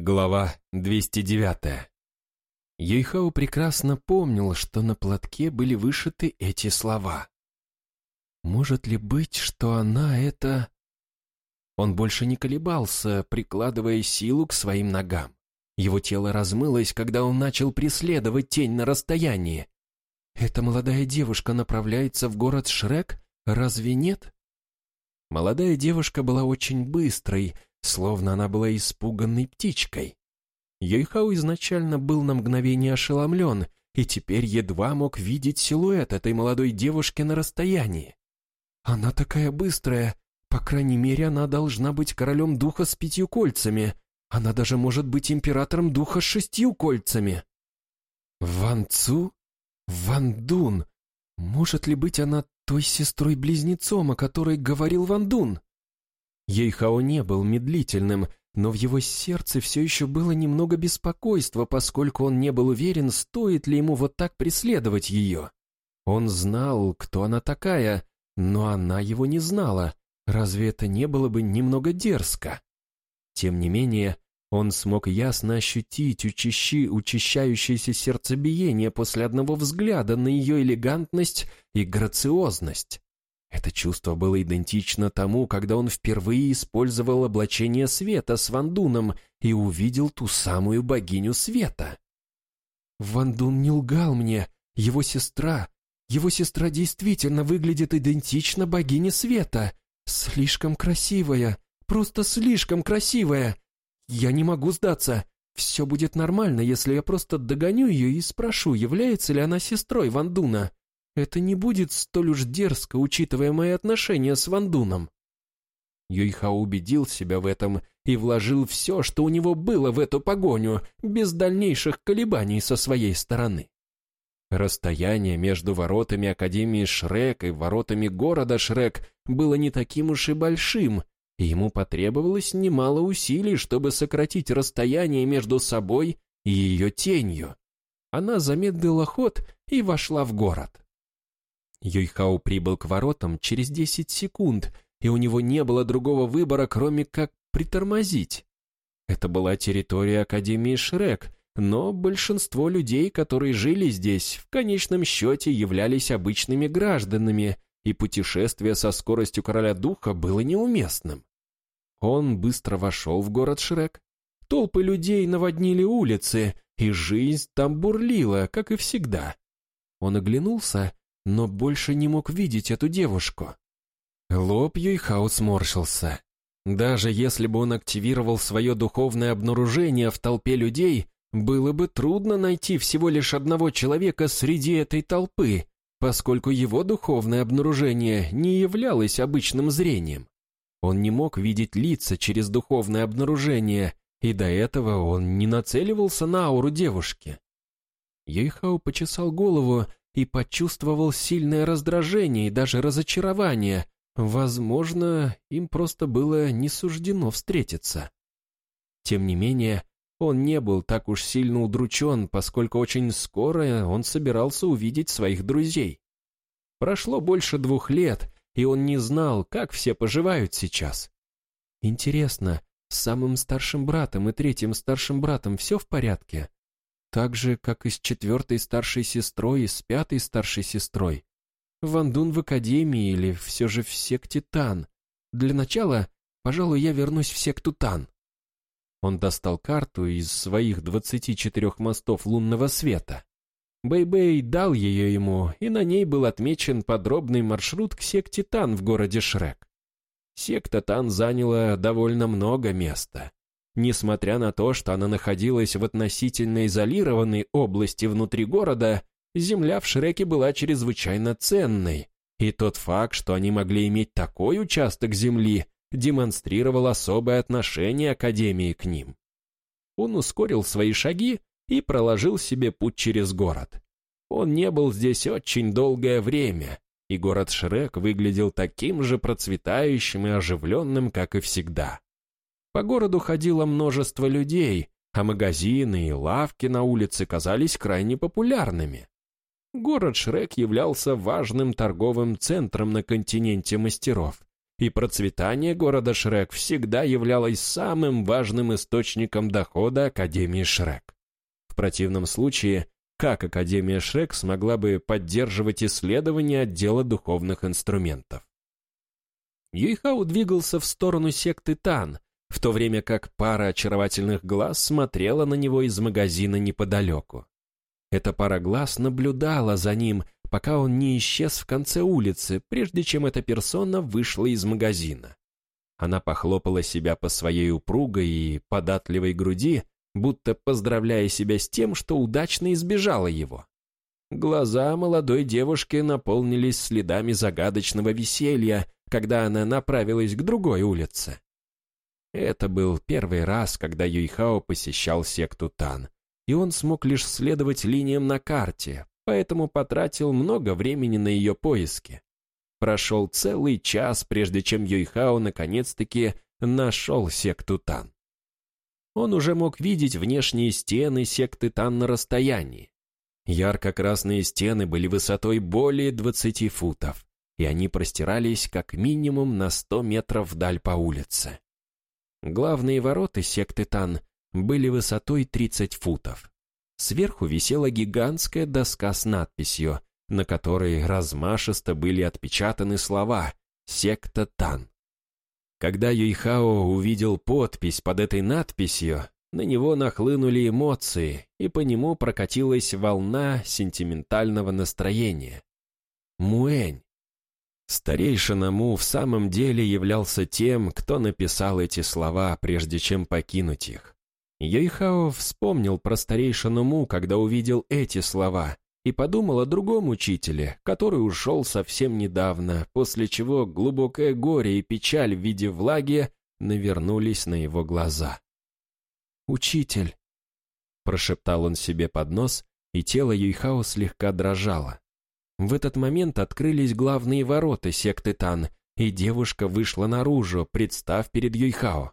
Глава 209. Ейхау прекрасно помнил, что на платке были вышиты эти слова. «Может ли быть, что она это...» Он больше не колебался, прикладывая силу к своим ногам. Его тело размылось, когда он начал преследовать тень на расстоянии. «Эта молодая девушка направляется в город Шрек? Разве нет?» Молодая девушка была очень быстрой, словно она была испуганной птичкой. Йойхау изначально был на мгновение ошеломлен и теперь едва мог видеть силуэт этой молодой девушки на расстоянии. Она такая быстрая, по крайней мере, она должна быть королем духа с пятью кольцами. Она даже может быть императором духа с шестью кольцами. Ван Цу? Ван Дун? Может ли быть она той сестрой-близнецом, о которой говорил Ван Дун? Ейхао не был медлительным, но в его сердце все еще было немного беспокойства, поскольку он не был уверен, стоит ли ему вот так преследовать ее. Он знал, кто она такая, но она его не знала. Разве это не было бы немного дерзко? Тем не менее, он смог ясно ощутить учащи, учащающееся сердцебиение после одного взгляда на ее элегантность и грациозность. Это чувство было идентично тому, когда он впервые использовал облачение света с Вандуном и увидел ту самую богиню света. Вандун не лгал мне, его сестра. Его сестра действительно выглядит идентично богине света. Слишком красивая, просто слишком красивая. Я не могу сдаться. Все будет нормально, если я просто догоню ее и спрошу, является ли она сестрой Вандуна. Это не будет столь уж дерзко, учитывая мои отношения с Вандуном. Юйха убедил себя в этом и вложил все, что у него было в эту погоню, без дальнейших колебаний со своей стороны. Расстояние между воротами Академии Шрек и воротами города Шрек было не таким уж и большим, и ему потребовалось немало усилий, чтобы сократить расстояние между собой и ее тенью. Она замедлила ход и вошла в город. Юйхао прибыл к воротам через 10 секунд, и у него не было другого выбора, кроме как притормозить. Это была территория Академии Шрек, но большинство людей, которые жили здесь, в конечном счете являлись обычными гражданами, и путешествие со скоростью короля духа было неуместным. Он быстро вошел в город Шрек. Толпы людей наводнили улицы, и жизнь там бурлила, как и всегда. Он оглянулся но больше не мог видеть эту девушку. Лоб Юйхао сморщился. Даже если бы он активировал свое духовное обнаружение в толпе людей, было бы трудно найти всего лишь одного человека среди этой толпы, поскольку его духовное обнаружение не являлось обычным зрением. Он не мог видеть лица через духовное обнаружение, и до этого он не нацеливался на ауру девушки. Юйхао почесал голову и почувствовал сильное раздражение и даже разочарование. Возможно, им просто было не суждено встретиться. Тем не менее, он не был так уж сильно удручен, поскольку очень скоро он собирался увидеть своих друзей. Прошло больше двух лет, и он не знал, как все поживают сейчас. Интересно, с самым старшим братом и третьим старшим братом все в порядке? Так же, как и с четвертой старшей сестрой и с пятой старшей сестрой. Вандун в академии или все же в секте Тан. Для начала, пожалуй, я вернусь в секту Тан. Он достал карту из своих двадцати четырех мостов лунного света. Бэй-Бэй дал ее ему, и на ней был отмечен подробный маршрут к секте Тан в городе Шрек. Секта Тан заняла довольно много места. Несмотря на то, что она находилась в относительно изолированной области внутри города, земля в Шреке была чрезвычайно ценной, и тот факт, что они могли иметь такой участок земли, демонстрировал особое отношение Академии к ним. Он ускорил свои шаги и проложил себе путь через город. Он не был здесь очень долгое время, и город Шрек выглядел таким же процветающим и оживленным, как и всегда. По городу ходило множество людей, а магазины и лавки на улице казались крайне популярными. Город Шрек являлся важным торговым центром на континенте мастеров, и процветание города Шрек всегда являлось самым важным источником дохода Академии Шрек. В противном случае, как Академия Шрек смогла бы поддерживать исследования отдела духовных инструментов? Юйхау двигался в сторону секты Тан, в то время как пара очаровательных глаз смотрела на него из магазина неподалеку. Эта пара глаз наблюдала за ним, пока он не исчез в конце улицы, прежде чем эта персона вышла из магазина. Она похлопала себя по своей упругой и податливой груди, будто поздравляя себя с тем, что удачно избежала его. Глаза молодой девушки наполнились следами загадочного веселья, когда она направилась к другой улице. Это был первый раз, когда Юйхао посещал секту Тан, и он смог лишь следовать линиям на карте, поэтому потратил много времени на ее поиски. Прошел целый час, прежде чем Юйхао наконец-таки нашел секту Тан. Он уже мог видеть внешние стены секты Тан на расстоянии. Ярко-красные стены были высотой более 20 футов, и они простирались как минимум на 100 метров вдаль по улице. Главные ворота секты Тан были высотой 30 футов. Сверху висела гигантская доска с надписью, на которой размашисто были отпечатаны слова «Секта Тан». Когда Юйхао увидел подпись под этой надписью, на него нахлынули эмоции, и по нему прокатилась волна сентиментального настроения. Муэнь. Старейшина Му в самом деле являлся тем, кто написал эти слова, прежде чем покинуть их. Йойхао вспомнил про старейшину Му, когда увидел эти слова, и подумал о другом учителе, который ушел совсем недавно, после чего глубокое горе и печаль в виде влаги навернулись на его глаза. «Учитель!» — прошептал он себе под нос, и тело Юйхао слегка дрожало. В этот момент открылись главные ворота секты Тан, и девушка вышла наружу, представ перед Юйхао.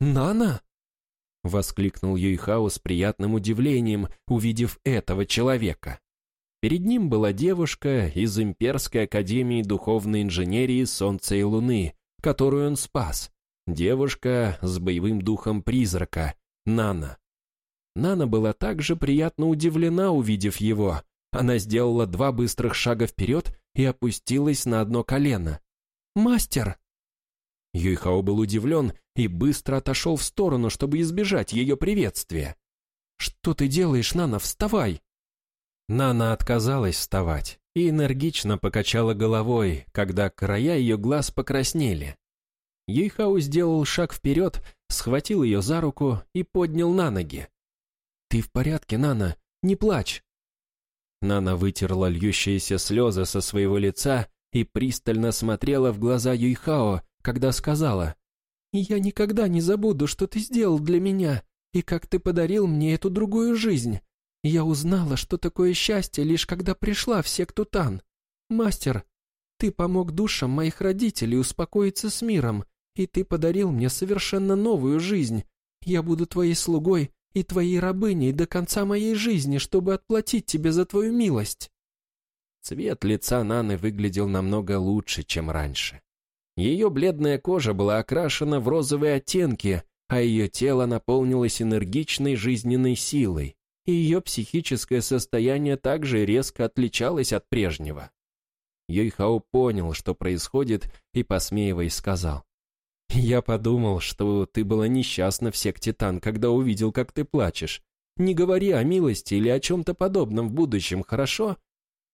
«Нана?» — воскликнул Юйхао с приятным удивлением, увидев этого человека. Перед ним была девушка из Имперской Академии Духовной Инженерии Солнца и Луны, которую он спас. Девушка с боевым духом призрака, Нана. Нана была также приятно удивлена, увидев его. Она сделала два быстрых шага вперед и опустилась на одно колено. «Мастер!» Юйхао был удивлен и быстро отошел в сторону, чтобы избежать ее приветствия. «Что ты делаешь, Нана? Вставай!» Нана отказалась вставать и энергично покачала головой, когда края ее глаз покраснели. Юйхао сделал шаг вперед, схватил ее за руку и поднял на ноги. «Ты в порядке, Нана? Не плачь!» Нана вытерла льющиеся слезы со своего лица и пристально смотрела в глаза Юйхао, когда сказала, «Я никогда не забуду, что ты сделал для меня, и как ты подарил мне эту другую жизнь. Я узнала, что такое счастье, лишь когда пришла в секту Тан. Мастер, ты помог душам моих родителей успокоиться с миром, и ты подарил мне совершенно новую жизнь. Я буду твоей слугой и твоей рабыней до конца моей жизни, чтобы отплатить тебе за твою милость». Цвет лица Наны выглядел намного лучше, чем раньше. Ее бледная кожа была окрашена в розовые оттенки, а ее тело наполнилось энергичной жизненной силой, и ее психическое состояние также резко отличалось от прежнего. Йойхао понял, что происходит, и, посмеиваясь, сказал, «Я подумал, что ты была несчастна в секте Тан, когда увидел, как ты плачешь. Не говори о милости или о чем-то подобном в будущем, хорошо?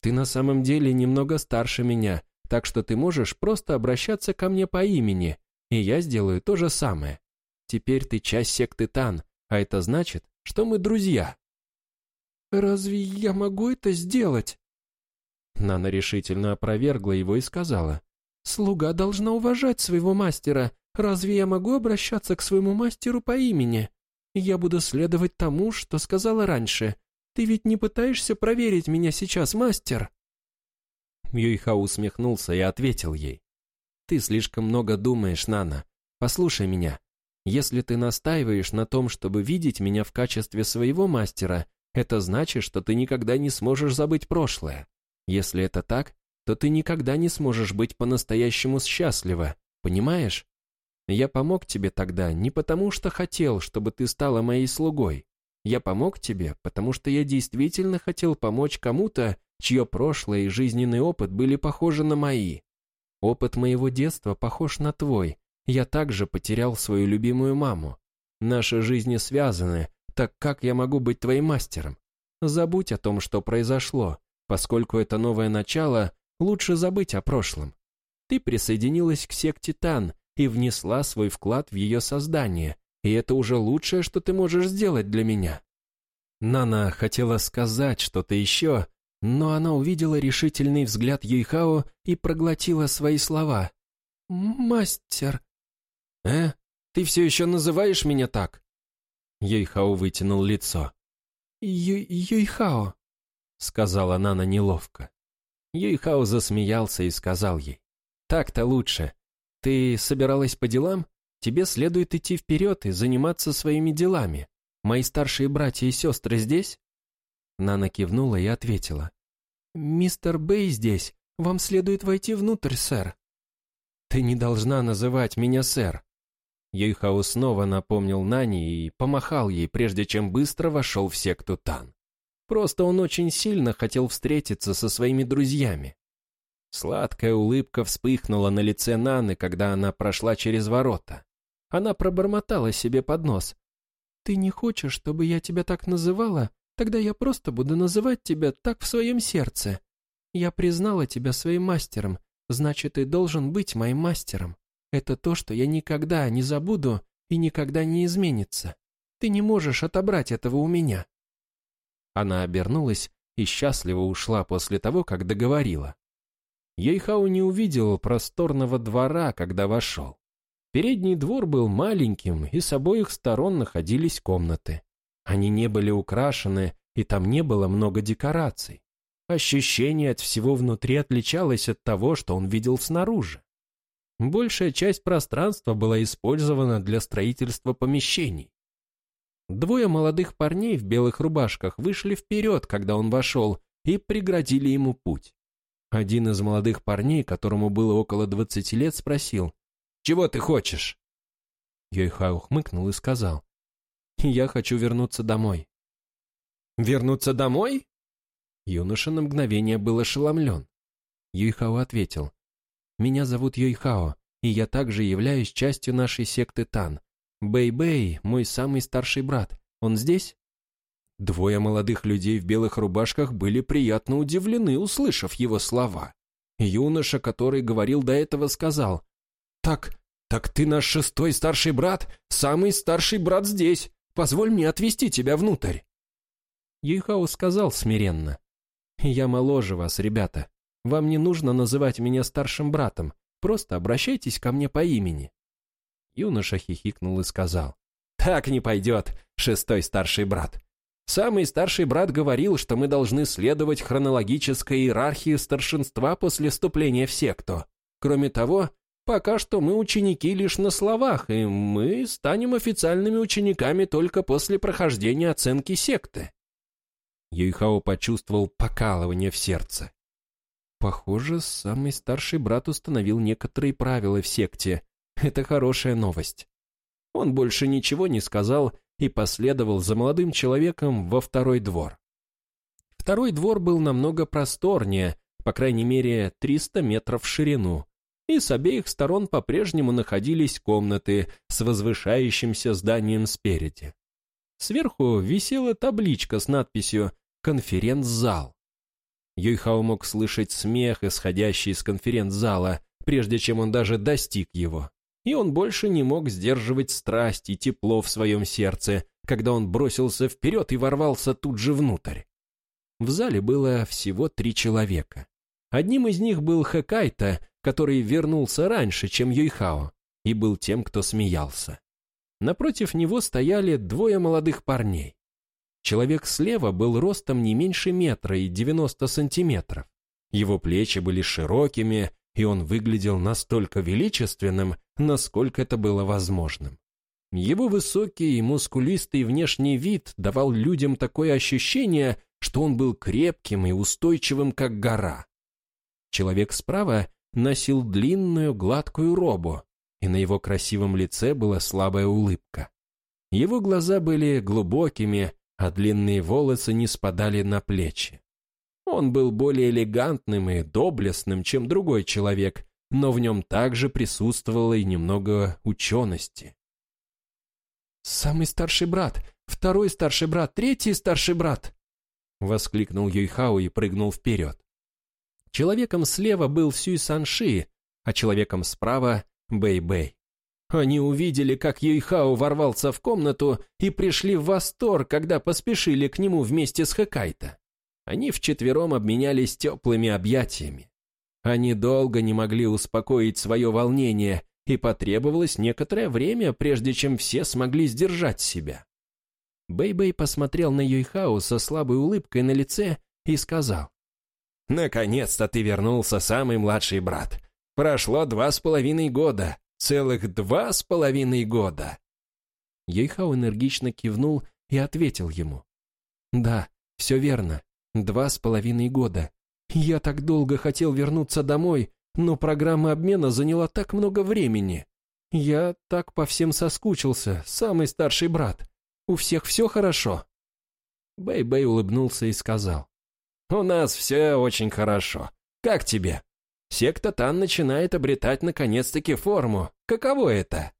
Ты на самом деле немного старше меня, так что ты можешь просто обращаться ко мне по имени, и я сделаю то же самое. Теперь ты часть секты Тан, а это значит, что мы друзья». «Разве я могу это сделать?» Нана решительно опровергла его и сказала, «Слуга должна уважать своего мастера. Разве я могу обращаться к своему мастеру по имени? Я буду следовать тому, что сказала раньше. Ты ведь не пытаешься проверить меня сейчас, мастер?» Юйхау усмехнулся и ответил ей. «Ты слишком много думаешь, Нана. Послушай меня. Если ты настаиваешь на том, чтобы видеть меня в качестве своего мастера, это значит, что ты никогда не сможешь забыть прошлое. Если это так, то ты никогда не сможешь быть по-настоящему счастлива, понимаешь? Я помог тебе тогда не потому, что хотел, чтобы ты стала моей слугой. Я помог тебе, потому что я действительно хотел помочь кому-то, чье прошлое и жизненный опыт были похожи на мои. Опыт моего детства похож на твой. Я также потерял свою любимую маму. Наши жизни связаны, так как я могу быть твоим мастером? Забудь о том, что произошло, поскольку это новое начало, лучше забыть о прошлом. Ты присоединилась к секте Тан и внесла свой вклад в ее создание, и это уже лучшее, что ты можешь сделать для меня. Нана хотела сказать что-то еще, но она увидела решительный взгляд Юйхао и проглотила свои слова. «Мастер». «Э? Ты все еще называешь меня так?» Юйхао вытянул лицо. Ю «Юйхао», — сказала Нана неловко. Юйхао засмеялся и сказал ей. «Так-то лучше. Ты собиралась по делам? Тебе следует идти вперед и заниматься своими делами. Мои старшие братья и сестры здесь?» Нана кивнула и ответила. «Мистер Бэй здесь. Вам следует войти внутрь, сэр». «Ты не должна называть меня сэр». Юйхао снова напомнил Нани и помахал ей, прежде чем быстро вошел в секту Тан. Просто он очень сильно хотел встретиться со своими друзьями. Сладкая улыбка вспыхнула на лице Наны, когда она прошла через ворота. Она пробормотала себе под нос. «Ты не хочешь, чтобы я тебя так называла? Тогда я просто буду называть тебя так в своем сердце. Я признала тебя своим мастером, значит, ты должен быть моим мастером. Это то, что я никогда не забуду и никогда не изменится. Ты не можешь отобрать этого у меня». Она обернулась и счастливо ушла после того, как договорила. Ейхау не увидел просторного двора, когда вошел. Передний двор был маленьким, и с обоих сторон находились комнаты. Они не были украшены, и там не было много декораций. Ощущение от всего внутри отличалось от того, что он видел снаружи. Большая часть пространства была использована для строительства помещений. Двое молодых парней в белых рубашках вышли вперед, когда он вошел, и преградили ему путь. Один из молодых парней, которому было около двадцати лет, спросил, «Чего ты хочешь?» Йойхай ухмыкнул и сказал, я хочу вернуться домой». «Вернуться домой?» Юноша на мгновение был ошеломлен. Юйхао ответил. «Меня зовут Юйхао, и я также являюсь частью нашей секты Тан. Бэй-Бэй, мой самый старший брат, он здесь?» Двое молодых людей в белых рубашках были приятно удивлены, услышав его слова. Юноша, который говорил до этого, сказал, «Так, так ты наш шестой старший брат, самый старший брат здесь. Позволь мне отвести тебя внутрь». Юйхао сказал смиренно. «Я моложе вас, ребята. Вам не нужно называть меня старшим братом. Просто обращайтесь ко мне по имени». Юноша хихикнул и сказал. «Так не пойдет, шестой старший брат. Самый старший брат говорил, что мы должны следовать хронологической иерархии старшинства после вступления в секту. Кроме того, Пока что мы ученики лишь на словах, и мы станем официальными учениками только после прохождения оценки секты». Юйхао почувствовал покалывание в сердце. Похоже, самый старший брат установил некоторые правила в секте. Это хорошая новость. Он больше ничего не сказал и последовал за молодым человеком во второй двор. Второй двор был намного просторнее, по крайней мере, 300 метров в ширину, и с обеих сторон по-прежнему находились комнаты с возвышающимся зданием спереди. Сверху висела табличка с надписью «Конференц-зал». Юйхао мог слышать смех, исходящий из конференц-зала, прежде чем он даже достиг его. И он больше не мог сдерживать страсть и тепло в своем сердце, когда он бросился вперед и ворвался тут же внутрь. В зале было всего три человека. Одним из них был Хэкайта, который вернулся раньше, чем Юйхао, и был тем, кто смеялся. Напротив него стояли двое молодых парней. Человек слева был ростом не меньше метра и 90 сантиметров. Его плечи были широкими, и он выглядел настолько величественным, насколько это было возможным. Его высокий и мускулистый внешний вид давал людям такое ощущение, что он был крепким и устойчивым, как гора. Человек справа носил длинную гладкую робу, и на его красивом лице была слабая улыбка. Его глаза были глубокими, а длинные волосы не спадали на плечи. Он был более элегантным и доблестным, чем другой человек, но в нем также присутствовало и немного учености. «Самый старший брат, второй старший брат, третий старший брат!» Воскликнул Юйхао и прыгнул вперед. Человеком слева был Сюй Санши, а человеком справа — Бэй-Бэй. Они увидели, как Юйхао ворвался в комнату и пришли в восторг, когда поспешили к нему вместе с Хэкайто. Они вчетвером обменялись теплыми объятиями. Они долго не могли успокоить свое волнение, и потребовалось некоторое время, прежде чем все смогли сдержать себя. Бэй-Бэй посмотрел на Юйхао со слабой улыбкой на лице и сказал. «Наконец-то ты вернулся, самый младший брат. Прошло два с половиной года. Целых два с половиной года!» Юйхао энергично кивнул и ответил ему. «Да, все верно. Два с половиной года. Я так долго хотел вернуться домой, но программа обмена заняла так много времени. Я так по всем соскучился, самый старший брат. У всех все хорошо?» Бэй-Бэй улыбнулся и сказал. «У нас все очень хорошо. Как тебе? Секта Тан начинает обретать наконец-таки форму. Каково это?»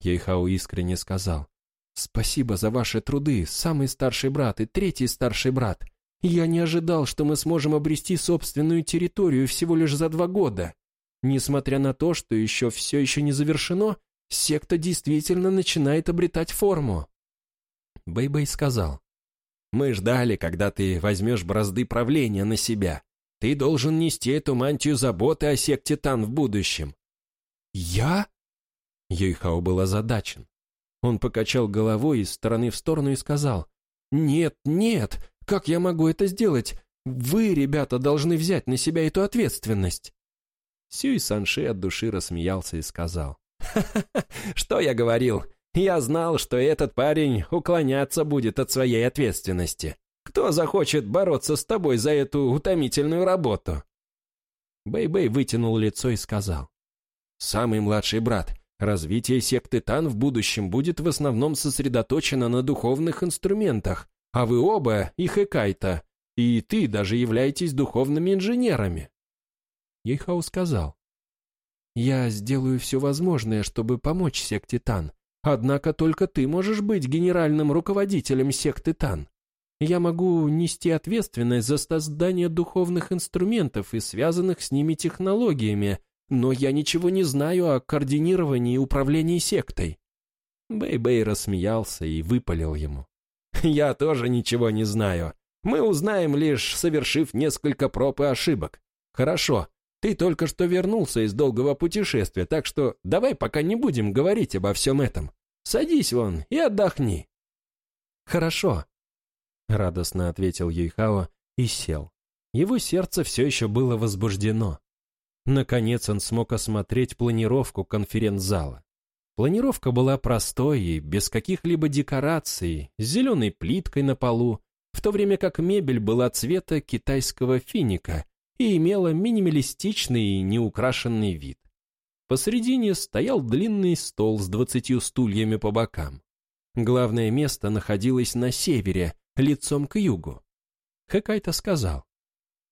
Ейхау искренне сказал. «Спасибо за ваши труды, самый старший брат и третий старший брат. Я не ожидал, что мы сможем обрести собственную территорию всего лишь за два года. Несмотря на то, что еще все еще не завершено, секта действительно начинает обретать форму. Бэй-Бэй сказал, «Мы ждали, когда ты возьмешь бразды правления на себя. Ты должен нести эту мантию заботы о секте Тан в будущем». «Я?» Юйхао был озадачен. Он покачал головой из стороны в сторону и сказал, «Нет, нет, как я могу это сделать? Вы, ребята, должны взять на себя эту ответственность». Сюй Санши от души рассмеялся и сказал, «Ха-ха-ха, что я говорил? Я знал, что этот парень уклоняться будет от своей ответственности. Кто захочет бороться с тобой за эту утомительную работу?» Бэй-Бэй вытянул лицо и сказал. «Самый младший брат, развитие секты Тан в будущем будет в основном сосредоточено на духовных инструментах, а вы оба, и Хэкайта, и ты даже являетесь духовными инженерами». Ейхау сказал. «Я сделаю все возможное, чтобы помочь секте Тан, Однако только ты можешь быть генеральным руководителем секты Тан. Я могу нести ответственность за создание духовных инструментов и связанных с ними технологиями, но я ничего не знаю о координировании и управлении сектой». Бэй-Бэй рассмеялся и выпалил ему. «Я тоже ничего не знаю. Мы узнаем лишь, совершив несколько проб и ошибок. Хорошо, ты только что вернулся из долгого путешествия, так что давай пока не будем говорить обо всем этом. Садись вон и отдохни». «Хорошо», — радостно ответил Юйхао и сел. Его сердце все еще было возбуждено. Наконец он смог осмотреть планировку конференц-зала. Планировка была простой и без каких-либо декораций, с зеленой плиткой на полу, в то время как мебель была цвета китайского финика и имела минималистичный и неукрашенный вид. Посредине стоял длинный стол с двадцатью стульями по бокам. Главное место находилось на севере, лицом к югу. Хакайта сказал.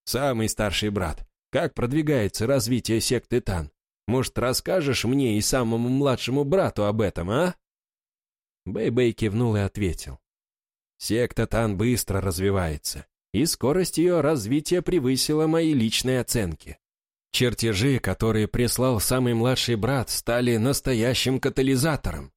«Самый старший брат, как продвигается развитие секты Тан? Может, расскажешь мне и самому младшему брату об этом, а?» Бэй-Бэй кивнул и ответил. «Секта Тан быстро развивается и скорость ее развития превысила мои личные оценки. Чертежи, которые прислал самый младший брат, стали настоящим катализатором.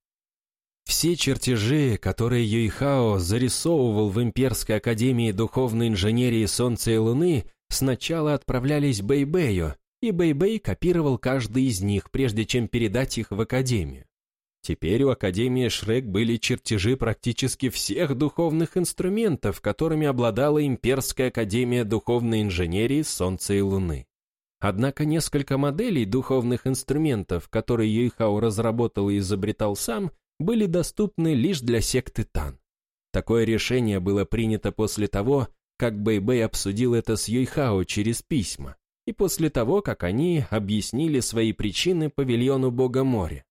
Все чертежи, которые Юйхао зарисовывал в Имперской Академии Духовной Инженерии Солнца и Луны, сначала отправлялись Бэйбэю, и Бэйбэй копировал каждый из них, прежде чем передать их в Академию. Теперь у Академии Шрек были чертежи практически всех духовных инструментов, которыми обладала Имперская Академия Духовной Инженерии Солнца и Луны. Однако несколько моделей духовных инструментов, которые Юйхао разработал и изобретал сам, были доступны лишь для секты Тан. Такое решение было принято после того, как Бэйбэй -Бэй обсудил это с Юйхао через письма. И после того, как они объяснили свои причины павильону Бога моря.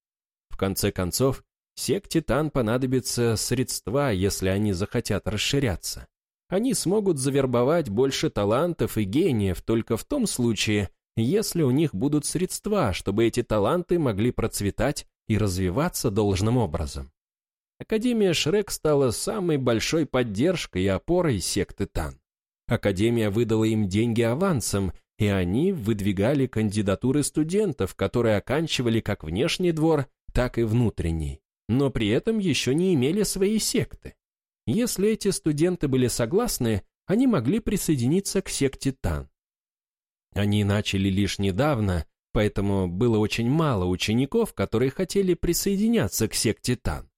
В конце концов, секте Тан понадобятся средства, если они захотят расширяться. Они смогут завербовать больше талантов и гениев только в том случае, если у них будут средства, чтобы эти таланты могли процветать и развиваться должным образом. Академия Шрек стала самой большой поддержкой и опорой секты Тан. Академия выдала им деньги авансом, и они выдвигали кандидатуры студентов, которые оканчивали как внешний двор, так и внутренний, но при этом еще не имели своей секты. Если эти студенты были согласны, они могли присоединиться к секте Тан. Они начали лишь недавно, поэтому было очень мало учеников, которые хотели присоединяться к секте Тан.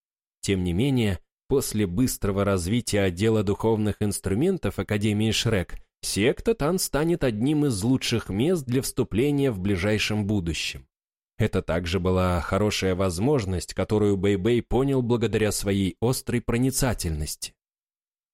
Тем не менее, после быстрого развития отдела духовных инструментов Академии Шрек, секта Тан станет одним из лучших мест для вступления в ближайшем будущем. Это также была хорошая возможность, которую Бэй-Бэй понял благодаря своей острой проницательности.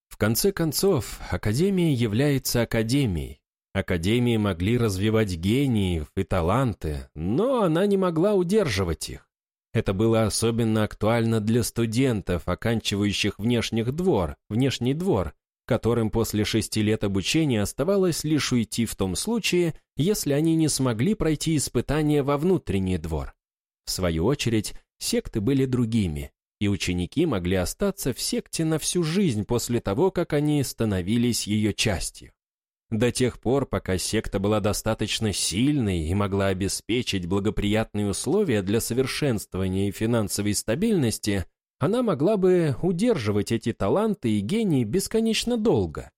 В конце концов, Академия является Академией, Академии могли развивать гениев и таланты, но она не могла удерживать их. Это было особенно актуально для студентов, оканчивающих внешних двор, внешний двор, которым после шести лет обучения оставалось лишь уйти в том случае, если они не смогли пройти испытания во внутренний двор. В свою очередь, секты были другими, и ученики могли остаться в секте на всю жизнь после того, как они становились ее частью. До тех пор, пока секта была достаточно сильной и могла обеспечить благоприятные условия для совершенствования и финансовой стабильности, она могла бы удерживать эти таланты и гении бесконечно долго.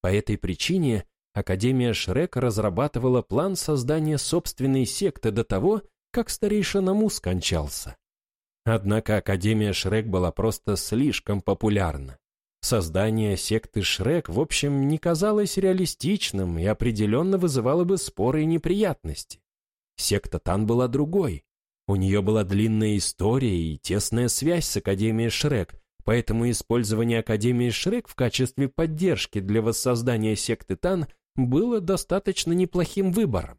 По этой причине Академия Шрека разрабатывала план создания собственной секты до того, как старейшина Му скончался. Однако Академия Шрек была просто слишком популярна. Создание секты Шрек, в общем, не казалось реалистичным и определенно вызывало бы споры и неприятности. Секта Тан была другой. У нее была длинная история и тесная связь с Академией Шрек, поэтому использование Академии Шрек в качестве поддержки для воссоздания секты Тан было достаточно неплохим выбором.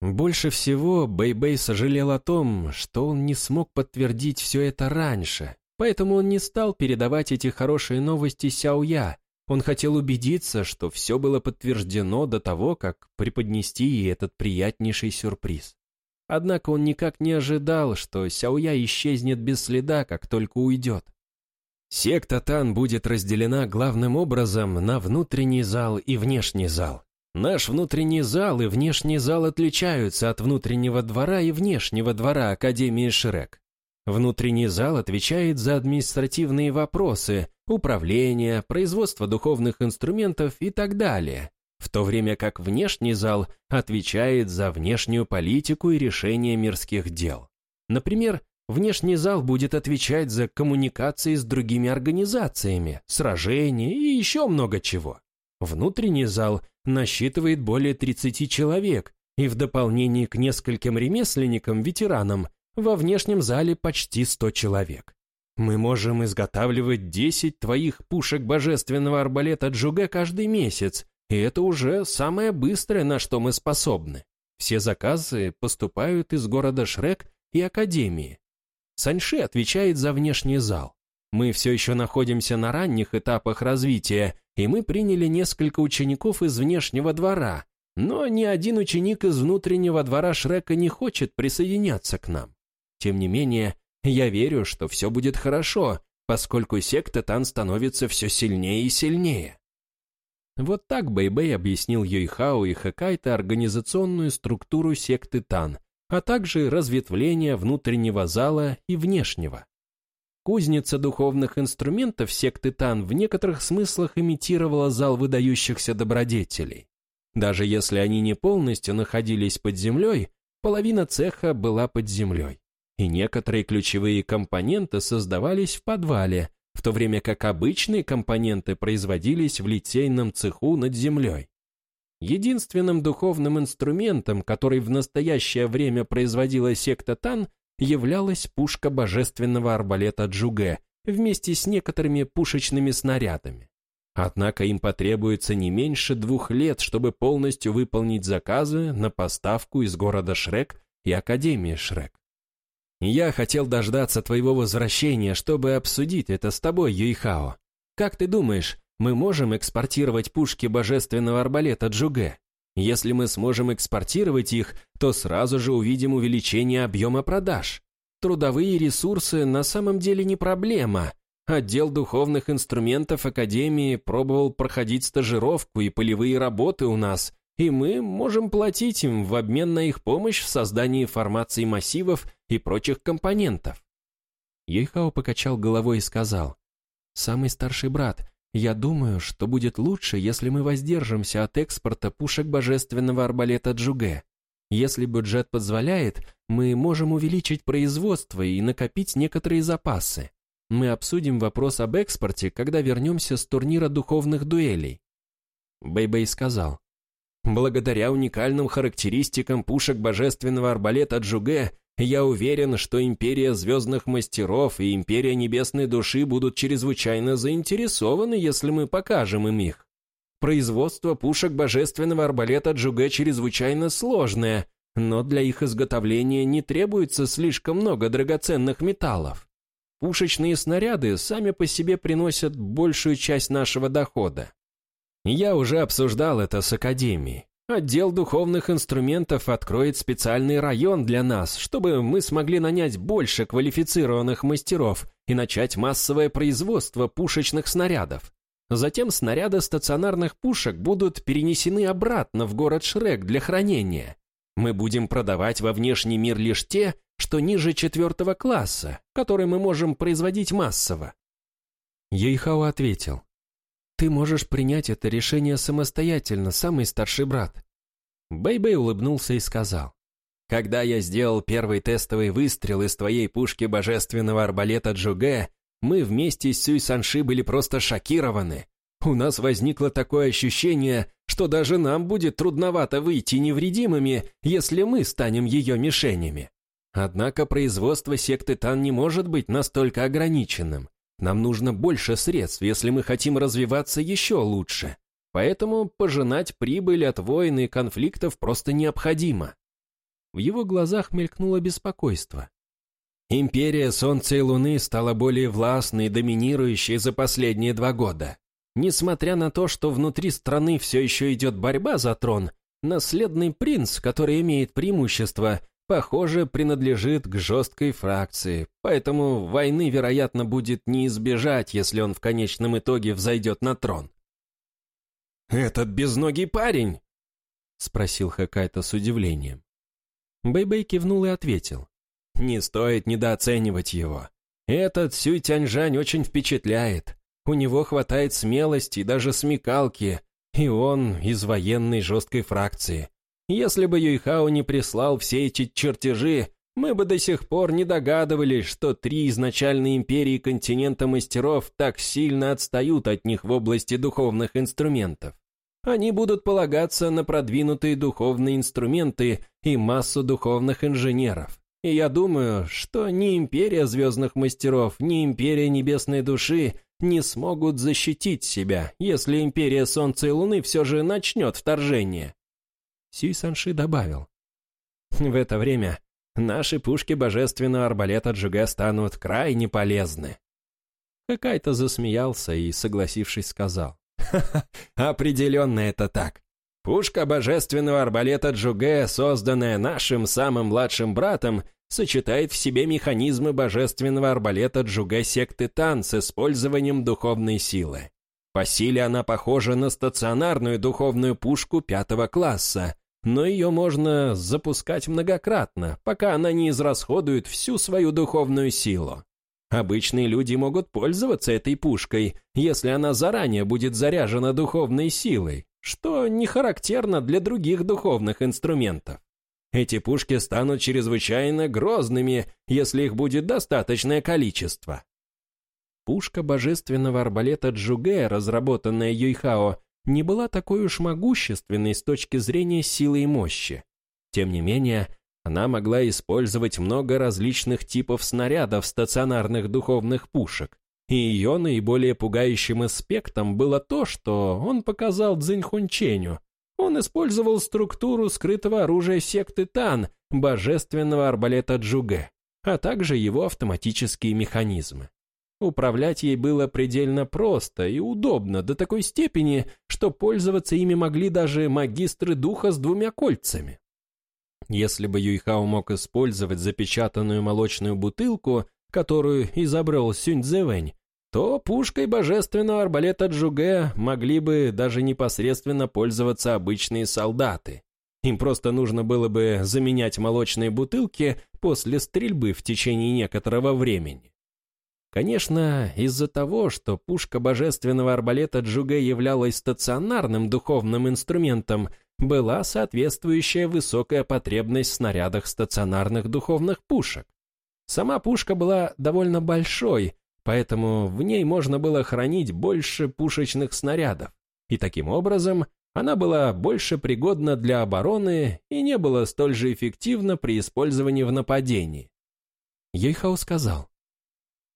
Больше всего Бэй-Бэй сожалел о том, что он не смог подтвердить все это раньше, Поэтому он не стал передавать эти хорошие новости Сяоя. Он хотел убедиться, что все было подтверждено до того, как преподнести ей этот приятнейший сюрприз. Однако он никак не ожидал, что Сяоя исчезнет без следа, как только уйдет. Секта Тан будет разделена главным образом на внутренний зал и внешний зал. Наш внутренний зал и внешний зал отличаются от внутреннего двора и внешнего двора Академии Шрек. Внутренний зал отвечает за административные вопросы, управление, производство духовных инструментов и так далее, в то время как внешний зал отвечает за внешнюю политику и решение мирских дел. Например, внешний зал будет отвечать за коммуникации с другими организациями, сражения и еще много чего. Внутренний зал насчитывает более 30 человек, и в дополнение к нескольким ремесленникам-ветеранам во внешнем зале почти 100 человек. Мы можем изготавливать 10 твоих пушек божественного арбалета Джуге каждый месяц, и это уже самое быстрое, на что мы способны. Все заказы поступают из города Шрек и Академии. Саньши отвечает за внешний зал. Мы все еще находимся на ранних этапах развития, и мы приняли несколько учеников из внешнего двора, но ни один ученик из внутреннего двора Шрека не хочет присоединяться к нам. Тем не менее, я верю, что все будет хорошо, поскольку секта Тан становится все сильнее и сильнее. Вот так Бэйбэй объяснил Йойхао и Хэкайта организационную структуру секты Тан, а также разветвление внутреннего зала и внешнего. Кузница духовных инструментов секты Тан в некоторых смыслах имитировала зал выдающихся добродетелей. Даже если они не полностью находились под землей, половина цеха была под землей и некоторые ключевые компоненты создавались в подвале, в то время как обычные компоненты производились в литейном цеху над землей. Единственным духовным инструментом, который в настоящее время производила секта Тан, являлась пушка божественного арбалета Джуге вместе с некоторыми пушечными снарядами. Однако им потребуется не меньше двух лет, чтобы полностью выполнить заказы на поставку из города Шрек и Академии Шрек. Я хотел дождаться твоего возвращения, чтобы обсудить это с тобой, Юйхао. Как ты думаешь, мы можем экспортировать пушки божественного арбалета Джуге? Если мы сможем экспортировать их, то сразу же увидим увеличение объема продаж. Трудовые ресурсы на самом деле не проблема, Отдел духовных инструментов Академии пробовал проходить стажировку и полевые работы у нас, и мы можем платить им в обмен на их помощь в создании формаций массивов и прочих компонентов. Ейхао покачал головой и сказал, «Самый старший брат, я думаю, что будет лучше, если мы воздержимся от экспорта пушек божественного арбалета Джуге. Если бюджет позволяет, мы можем увеличить производство и накопить некоторые запасы. Мы обсудим вопрос об экспорте, когда вернемся с турнира духовных дуэлей. Бэйбэй сказал, благодаря уникальным характеристикам пушек божественного арбалета Джуге, я уверен, что Империя Звездных Мастеров и Империя Небесной Души будут чрезвычайно заинтересованы, если мы покажем им их. Производство пушек божественного арбалета Джуге чрезвычайно сложное, но для их изготовления не требуется слишком много драгоценных металлов. Пушечные снаряды сами по себе приносят большую часть нашего дохода. Я уже обсуждал это с Академией. Отдел духовных инструментов откроет специальный район для нас, чтобы мы смогли нанять больше квалифицированных мастеров и начать массовое производство пушечных снарядов. Затем снаряды стационарных пушек будут перенесены обратно в город Шрек для хранения. Мы будем продавать во внешний мир лишь те, что ниже четвертого класса, который мы можем производить массово. Ейхао ответил, «Ты можешь принять это решение самостоятельно, самый старший брат». Бэйбэй -бэй улыбнулся и сказал, «Когда я сделал первый тестовый выстрел из твоей пушки божественного арбалета Джуге, мы вместе с Сюй Санши были просто шокированы. У нас возникло такое ощущение, что даже нам будет трудновато выйти невредимыми, если мы станем ее мишенями. Однако производство секты Тан не может быть настолько ограниченным. Нам нужно больше средств, если мы хотим развиваться еще лучше. Поэтому пожинать прибыль от войн и конфликтов просто необходимо. В его глазах мелькнуло беспокойство. Империя Солнца и Луны стала более властной и доминирующей за последние два года. Несмотря на то, что внутри страны все еще идет борьба за трон, наследный принц, который имеет преимущество, похоже, принадлежит к жесткой фракции, поэтому войны, вероятно, будет не избежать, если он в конечном итоге взойдет на трон. «Этот безногий парень?» — спросил Хакайта с удивлением. Бэйбэй -бэй кивнул и ответил. «Не стоит недооценивать его. Этот Сюй Тяньжань очень впечатляет. У него хватает смелости и даже смекалки, и он из военной жесткой фракции. Если бы Юйхао не прислал все эти чертежи, мы бы до сих пор не догадывались, что три изначальные империи континента мастеров так сильно отстают от них в области духовных инструментов. Они будут полагаться на продвинутые духовные инструменты и массу духовных инженеров. И я думаю, что ни империя звездных мастеров, ни империя небесной души не смогут защитить себя, если империя Солнца и Луны все же начнет вторжение. Сюй Санши добавил. В это время наши пушки божественного арбалета Джуге станут крайне полезны. Хакайто засмеялся и, согласившись, сказал. «Ха-ха, определенно это так. Пушка божественного арбалета Джуге, созданная нашим самым младшим братом, сочетает в себе механизмы божественного арбалета Джуге секты Тан с использованием духовной силы. По силе она похожа на стационарную духовную пушку пятого класса, но ее можно запускать многократно, пока она не израсходует всю свою духовную силу. Обычные люди могут пользоваться этой пушкой, если она заранее будет заряжена духовной силой, что не характерно для других духовных инструментов. Эти пушки станут чрезвычайно грозными, если их будет достаточное количество. Пушка божественного арбалета Джуге, разработанная Юйхао, не была такой уж могущественной с точки зрения силы и мощи. Тем не менее, она могла использовать много различных типов снарядов стационарных духовных пушек, и ее наиболее пугающим аспектом было то, что он показал Цзиньхунченю. Он использовал структуру скрытого оружия секты Тан, божественного арбалета Джуге, а также его автоматические механизмы. Управлять ей было предельно просто и удобно до такой степени, что пользоваться ими могли даже магистры духа с двумя кольцами. Если бы Юйхао мог использовать запечатанную молочную бутылку, которую изобрел Сюнь Цзэвэнь, то пушкой божественного арбалета Джуге могли бы даже непосредственно пользоваться обычные солдаты. Им просто нужно было бы заменять молочные бутылки после стрельбы в течение некоторого времени. Конечно, из-за того, что пушка божественного арбалета Джуге являлась стационарным духовным инструментом, была соответствующая высокая потребность в снарядах стационарных духовных пушек. Сама пушка была довольно большой, поэтому в ней можно было хранить больше пушечных снарядов, и таким образом она была больше пригодна для обороны и не была столь же эффективна при использовании в нападении. Ейхау сказал,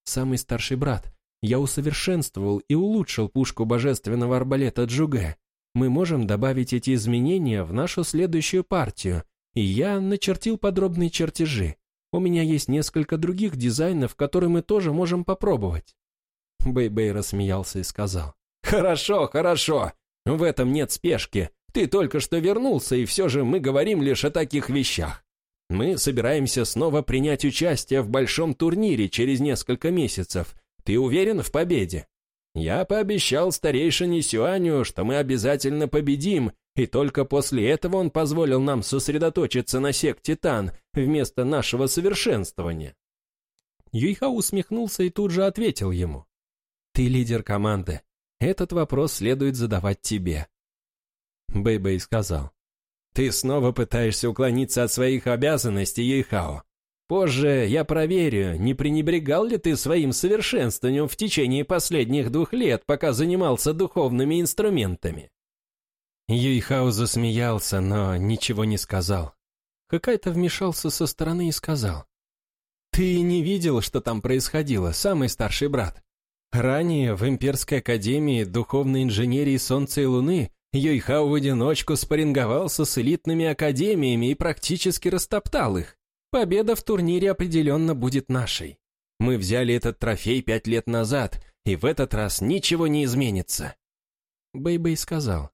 «Самый старший брат, я усовершенствовал и улучшил пушку божественного арбалета Джуге, мы можем добавить эти изменения в нашу следующую партию, и я начертил подробные чертежи. У меня есть несколько других дизайнов, которые мы тоже можем попробовать». Бэй-Бэй рассмеялся и сказал. «Хорошо, хорошо. В этом нет спешки. Ты только что вернулся, и все же мы говорим лишь о таких вещах. Мы собираемся снова принять участие в большом турнире через несколько месяцев. Ты уверен в победе?» Я пообещал старейшине Сюаню, что мы обязательно победим, и только после этого он позволил нам сосредоточиться на секте Тан вместо нашего совершенствования. Юйха усмехнулся и тут же ответил ему. «Ты лидер команды. Этот вопрос следует задавать тебе». Бэйбэй сказал. «Ты снова пытаешься уклониться от своих обязанностей, Юйхао. Позже я проверю, не пренебрегал ли ты своим совершенствованием в течение последних двух лет, пока занимался духовными инструментами». Юйхао засмеялся, но ничего не сказал. Какая-то вмешался со стороны и сказал. «Ты не видел, что там происходило, самый старший брат? Ранее в Имперской Академии Духовной Инженерии Солнца и Луны Юйхао в одиночку спарринговался с элитными академиями и практически растоптал их. Победа в турнире определенно будет нашей. Мы взяли этот трофей пять лет назад, и в этот раз ничего не изменится. Бэйбэй сказал,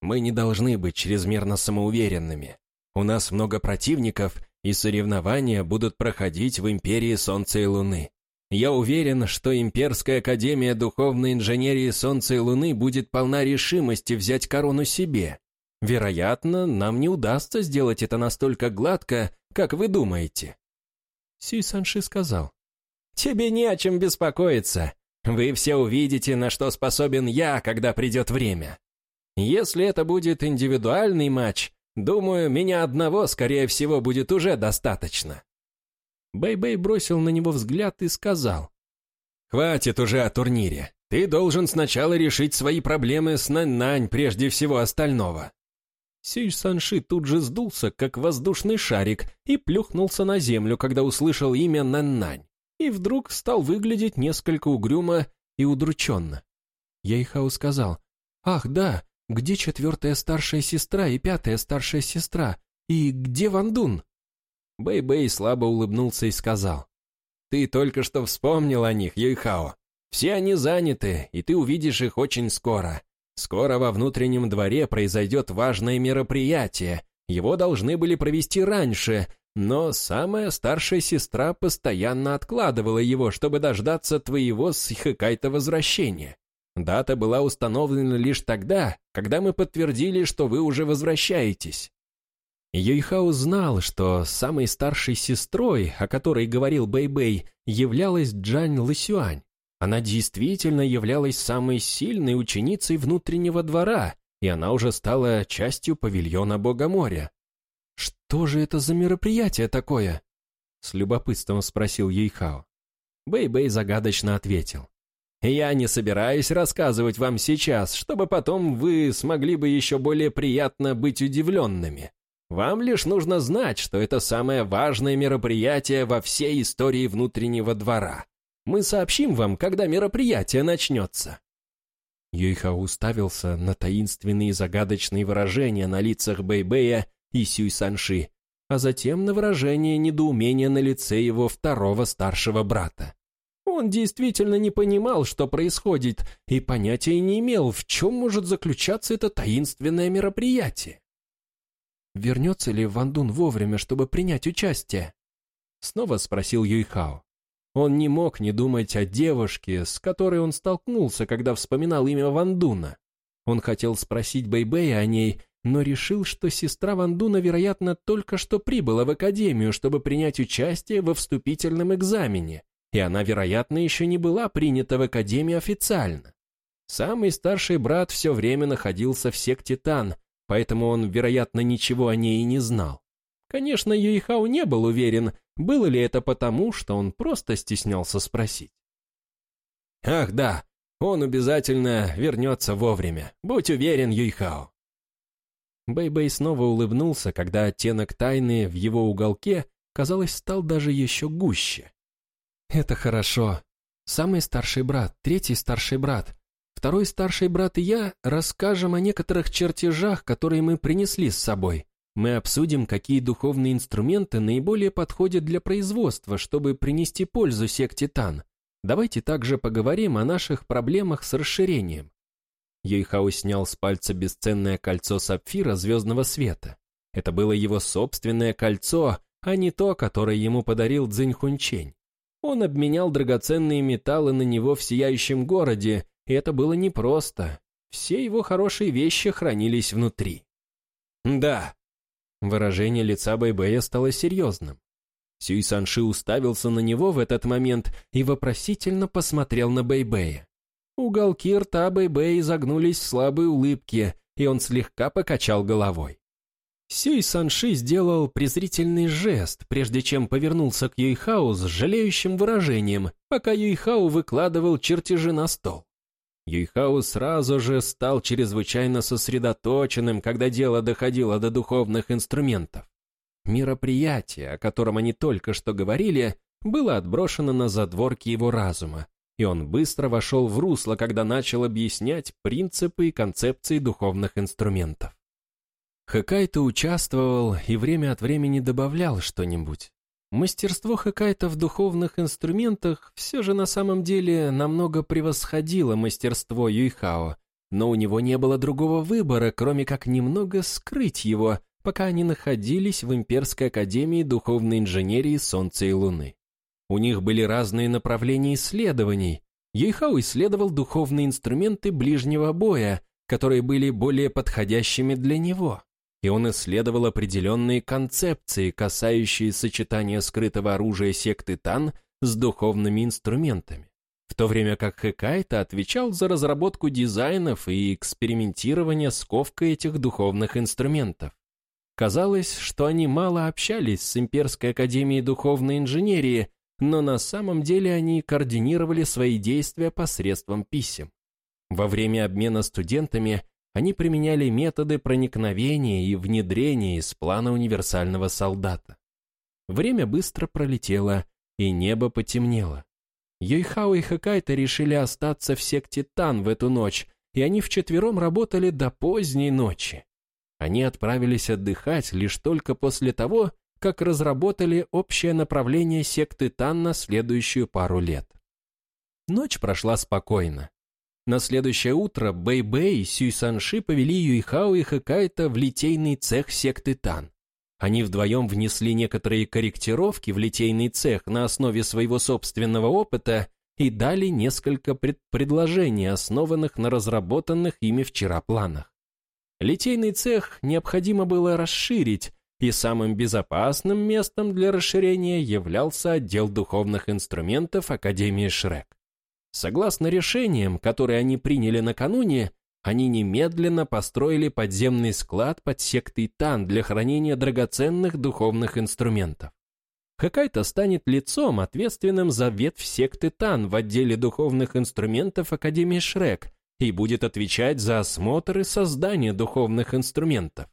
мы не должны быть чрезмерно самоуверенными. У нас много противников, и соревнования будут проходить в Империи Солнца и Луны. Я уверен, что Имперская Академия Духовной Инженерии Солнца и Луны будет полна решимости взять корону себе. Вероятно, нам не удастся сделать это настолько гладко, как вы думаете?» Сюй Санши сказал. «Тебе не о чем беспокоиться. Вы все увидите, на что способен я, когда придет время. Если это будет индивидуальный матч, думаю, меня одного, скорее всего, будет уже достаточно». Бэй-Бэй бросил на него взгляд и сказал. «Хватит уже о турнире. Ты должен сначала решить свои проблемы с Нань-Нань прежде всего остального. Сюй Санши тут же сдулся, как воздушный шарик, и плюхнулся на землю, когда услышал имя Наннань, и вдруг стал выглядеть несколько угрюмо и удрученно. Ейхау сказал, «Ах, да, где четвертая старшая сестра и пятая старшая сестра? И где Вандун?» Бэй-Бэй слабо улыбнулся и сказал, «Ты только что вспомнил о них, Ейхао. Все они заняты, и ты увидишь их очень скоро. Скоро во внутреннем дворе произойдет важное мероприятие. Его должны были провести раньше, но самая старшая сестра постоянно откладывала его, чтобы дождаться твоего с Хикайта возвращения. Дата была установлена лишь тогда, когда мы подтвердили, что вы уже возвращаетесь. Юйхао знал, что самой старшей сестрой, о которой говорил Бэй-Бэй, являлась Джань Лысюань. Она действительно являлась самой сильной ученицей внутреннего двора, и она уже стала частью павильона Бога моря. «Что же это за мероприятие такое?» С любопытством спросил Ейхао. Бэй-Бэй загадочно ответил. «Я не собираюсь рассказывать вам сейчас, чтобы потом вы смогли бы еще более приятно быть удивленными. Вам лишь нужно знать, что это самое важное мероприятие во всей истории внутреннего двора. Мы сообщим вам, когда мероприятие начнется». Юйха уставился на таинственные и загадочные выражения на лицах Бэйбэя и Сюй Санши, а затем на выражение недоумения на лице его второго старшего брата. Он действительно не понимал, что происходит, и понятия не имел, в чем может заключаться это таинственное мероприятие. «Вернется ли Ван Дун вовремя, чтобы принять участие?» Снова спросил Юйхао. Он не мог не думать о девушке, с которой он столкнулся, когда вспоминал имя Вандуна. Он хотел спросить Бэйбэя о ней, но решил, что сестра Вандуна, вероятно, только что прибыла в академию, чтобы принять участие во вступительном экзамене, и она, вероятно, еще не была принята в академию официально. Самый старший брат все время находился в секте Тан, поэтому он, вероятно, ничего о ней и не знал. Конечно, Юйхао не был уверен, было ли это потому, что он просто стеснялся спросить. «Ах да, он обязательно вернется вовремя, будь уверен, Юйхао». Бэй-Бэй снова улыбнулся, когда оттенок тайны в его уголке, казалось, стал даже еще гуще. «Это хорошо. Самый старший брат, третий старший брат, второй старший брат и я расскажем о некоторых чертежах, которые мы принесли с собой. Мы обсудим, какие духовные инструменты наиболее подходят для производства, чтобы принести пользу секте Тан. Давайте также поговорим о наших проблемах с расширением. Юйхао снял с пальца бесценное кольцо сапфира звездного света. Это было его собственное кольцо, а не то, которое ему подарил Цзинь Хунчень. Он обменял драгоценные металлы на него в сияющем городе, и это было непросто. Все его хорошие вещи хранились внутри. «Да, Выражение лица Бэйбэя стало серьезным. Сюй Санши уставился на него в этот момент и вопросительно посмотрел на Бэйбэя. Уголки рта Бэйбэя загнулись в слабые улыбки, и он слегка покачал головой. Сюй Санши сделал презрительный жест, прежде чем повернулся к Юйхау с жалеющим выражением, пока Юйхау выкладывал чертежи на стол. Юйхао сразу же стал чрезвычайно сосредоточенным, когда дело доходило до духовных инструментов. Мероприятие, о котором они только что говорили, было отброшено на задворки его разума, и он быстро вошел в русло, когда начал объяснять принципы и концепции духовных инструментов. Хакайто участвовал и время от времени добавлял что-нибудь. Мастерство Хакайта в духовных инструментах все же на самом деле намного превосходило мастерство Юйхао, но у него не было другого выбора, кроме как немного скрыть его, пока они находились в Имперской Академии Духовной Инженерии Солнца и Луны. У них были разные направления исследований. Юйхао исследовал духовные инструменты ближнего боя, которые были более подходящими для него и он исследовал определенные концепции, касающие сочетания скрытого оружия секты Тан с духовными инструментами, в то время как Хэкайта отвечал за разработку дизайнов и экспериментирование с ковкой этих духовных инструментов. Казалось, что они мало общались с Имперской Академией Духовной Инженерии, но на самом деле они координировали свои действия посредством писем. Во время обмена студентами они применяли методы проникновения и внедрения из плана универсального солдата. Время быстро пролетело, и небо потемнело. Йойхао и Хакайта решили остаться в секте Тан в эту ночь, и они вчетвером работали до поздней ночи. Они отправились отдыхать лишь только после того, как разработали общее направление секты Тан на следующую пару лет. Ночь прошла спокойно. На следующее утро Бэй-Бэй и Сюй Санши повели Юйхао и Хэкайта в литейный цех секты Тан. Они вдвоем внесли некоторые корректировки в литейный цех на основе своего собственного опыта и дали несколько пред предложений, основанных на разработанных ими вчера планах. Литейный цех необходимо было расширить, и самым безопасным местом для расширения являлся отдел духовных инструментов Академии Шрек. Согласно решениям, которые они приняли накануне, они немедленно построили подземный склад под сектой Тан для хранения драгоценных духовных инструментов. Хакайта станет лицом, ответственным за ветвь секты Тан в отделе духовных инструментов Академии Шрек и будет отвечать за осмотр и создание духовных инструментов.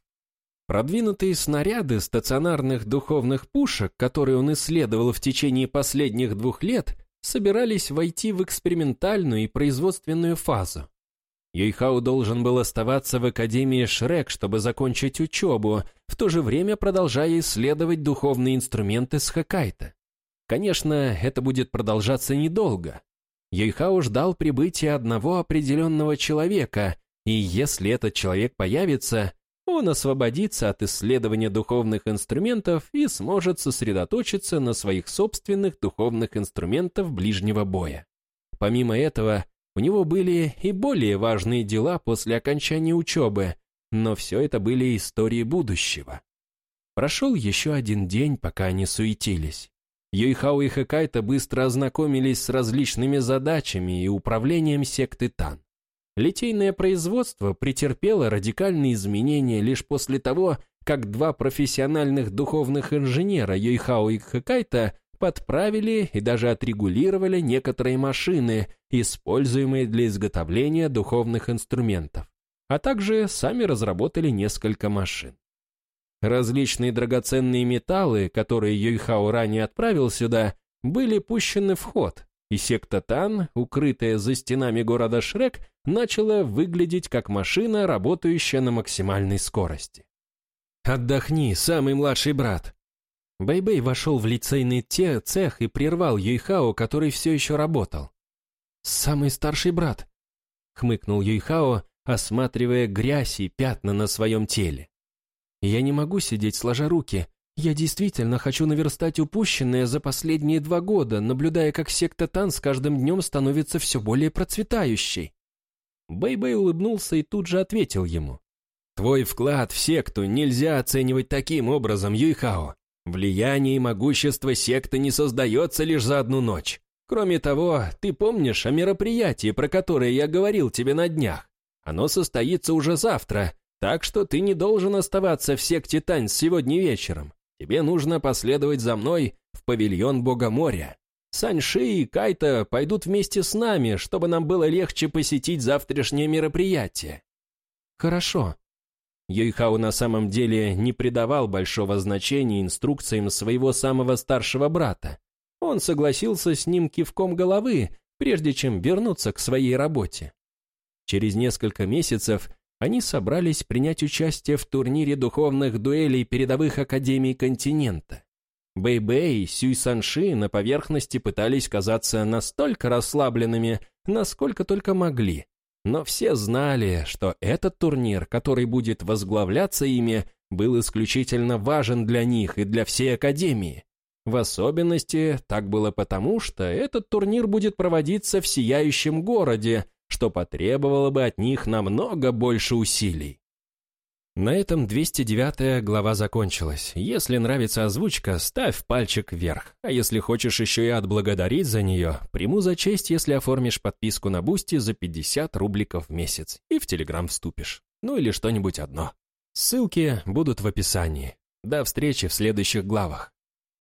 Продвинутые снаряды стационарных духовных пушек, которые он исследовал в течение последних двух лет, собирались войти в экспериментальную и производственную фазу. Юйхау должен был оставаться в Академии Шрек, чтобы закончить учебу, в то же время продолжая исследовать духовные инструменты с Хакайта. Конечно, это будет продолжаться недолго. Юйхао ждал прибытия одного определенного человека, и если этот человек появится, он освободится от исследования духовных инструментов и сможет сосредоточиться на своих собственных духовных инструментах ближнего боя. Помимо этого, у него были и более важные дела после окончания учебы, но все это были истории будущего. Прошел еще один день, пока они суетились. Юйхао и Хэкайта быстро ознакомились с различными задачами и управлением секты Тан. Литейное производство претерпело радикальные изменения лишь после того, как два профессиональных духовных инженера Юйхао и Хэкайта подправили и даже отрегулировали некоторые машины, используемые для изготовления духовных инструментов, а также сами разработали несколько машин. Различные драгоценные металлы, которые Юйхао ранее отправил сюда, были пущены в ход, и секта Тан, укрытая за стенами города Шрек, начала выглядеть как машина, работающая на максимальной скорости. «Отдохни, самый младший брат», Бэйбэй -бэй вошел в лицейный те цех и прервал Юйхао, который все еще работал. «Самый старший брат», — хмыкнул Юйхао, осматривая грязь и пятна на своем теле. «Я не могу сидеть сложа руки. Я действительно хочу наверстать упущенное за последние два года, наблюдая, как секта Тан с каждым днем становится все более процветающей». Бэйбэй -бэй улыбнулся и тут же ответил ему. «Твой вклад в секту нельзя оценивать таким образом, Юйхао. Влияние и могущество секты не создается лишь за одну ночь. Кроме того, ты помнишь о мероприятии, про которое я говорил тебе на днях? Оно состоится уже завтра, так что ты не должен оставаться в секте Тань сегодня вечером. Тебе нужно последовать за мной в павильон Бога моря. Саньши и Кайта пойдут вместе с нами, чтобы нам было легче посетить завтрашнее мероприятие». «Хорошо», Юйхао на самом деле не придавал большого значения инструкциям своего самого старшего брата. Он согласился с ним кивком головы, прежде чем вернуться к своей работе. Через несколько месяцев они собрались принять участие в турнире духовных дуэлей передовых академий континента. Бэй-Бэй и Сюй Санши на поверхности пытались казаться настолько расслабленными, насколько только могли, но все знали, что этот турнир, который будет возглавляться ими, был исключительно важен для них и для всей Академии. В особенности так было потому, что этот турнир будет проводиться в сияющем городе, что потребовало бы от них намного больше усилий. На этом 209 глава закончилась. Если нравится озвучка, ставь пальчик вверх. А если хочешь еще и отблагодарить за нее, приму за честь, если оформишь подписку на Бусти за 50 рубликов в месяц и в Телеграм вступишь. Ну или что-нибудь одно. Ссылки будут в описании. До встречи в следующих главах.